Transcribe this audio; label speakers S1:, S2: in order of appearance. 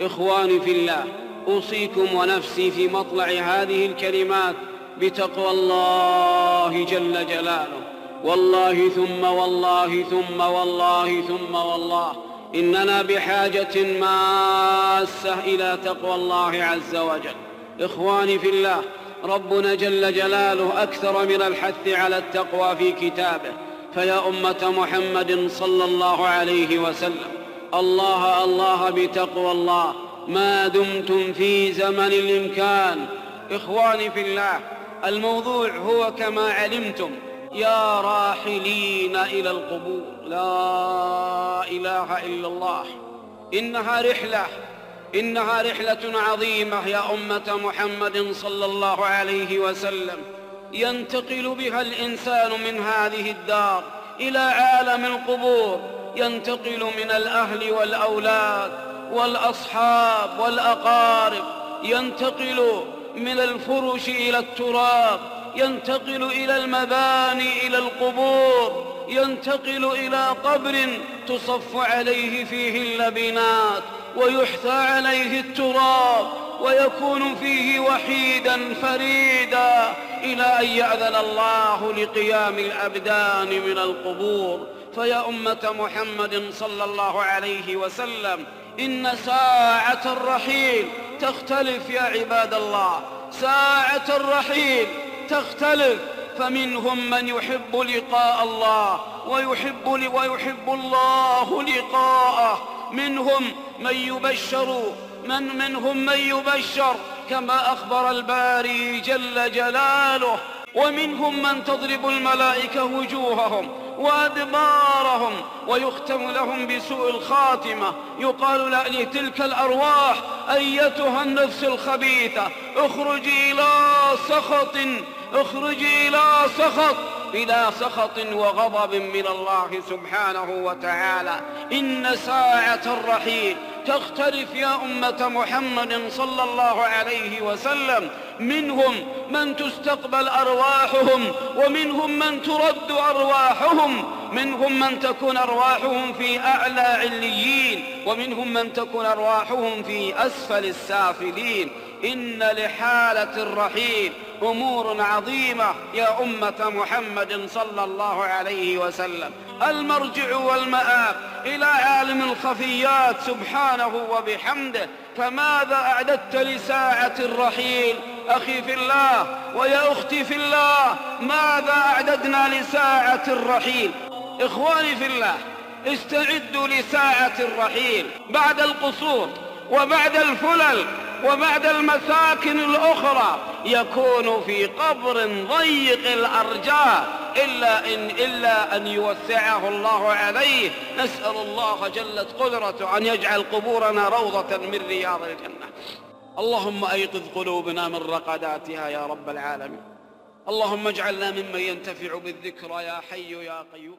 S1: إخواني في الله أوصيكم ونفسي في مطلع هذه الكلمات بتقوى الله جل جلاله. والله ثم والله ثم والله ثم والله. إننا بحاجة ماسة إلى تقوى الله عز وجل. إخواني في الله ربنا جل جلاله أكثر من الحث على التقوى في كتابه. فيا أمة محمد صلى الله عليه وسلم الله الله بتقوى الله. ما دمتم في زمن الإمكان. إخواني في الله الموضوع هو كما علمتم. يا راحلين إلى القبور. لا إله إلا الله. إنها رحلة إنها رحلة عظيمة يا أمة محمد صلى الله عليه وسلم. ينتقل بها الإنسان من هذه الدار إلى عالم القبور. ينتقل من الأهل والأولاد والأصحاب والأقارب ينتقل من الفرش إلى التراب ينتقل إلى المباني إلى القبور ينتقل إلى قبر تصف عليه فيه اللبنات ويحثى عليه التراب ويكون فيه وحيدا فريدا. إلى أن يأذن الله لقيام الأبدان من القبور. فيا أمة محمد صلى الله عليه وسلم إن ساعة الرحيل تختلف يا عباد الله. ساعة الرحيل تختلف. فمنهم من يحب لقاء الله ويحب ويحب الله لقاءه. منهم من يبشر من منهم من يبشر كما أخبر الباري جل جلاله. ومنهم من تضرب الملائكة وجوههم وأدبارهم ويختم لهم بسوء الخاتمة. يقال لتلك الأرواح أيتها النفس الخبيثة اخرجي إلى سخط اخرجي إلى سخط. إلى سخط وغضب من الله سبحانه وتعالى. إن ساعة الرحيل تختلف يا أمة محمد صلى الله عليه وسلم. منهم من تستقبل أرواحهم ومنهم من ترد أرواحهم. منهم من تكون أرواحهم في أعلى عليين ومنهم من تكون أرواحهم في أسفل السافلين. إن لحالة الرحيل أمور عظيمة يا أمة محمد صلى الله عليه وسلم. المرجع والمآب إلى عالم الخفيات سبحانه وبحمده. فماذا أعددت لساعة الرحيل؟ أخي في الله ويا أختي في الله ماذا أعددنا لساعة الرحيل؟ إخواني في الله استعدوا لساعة الرحيل بعد القصور. وبعد الفلل وبعد المساكن الأخرى يكون في قبر ضيق الأرجاء إلا إن, إلا أن يوسعه الله عليه. نسأل الله جلت قدرته أن يجعل قبورنا روضة من رياض الجنة. اللهم أيقظ قلوبنا من رقداتها يا رب العالمين. اللهم اجعلنا ممن ينتفع بالذكرى يا حي يا قيوم.